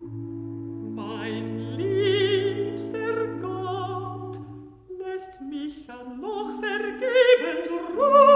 Mein liebster Gott lässt mich ja noch vergebens ruhen.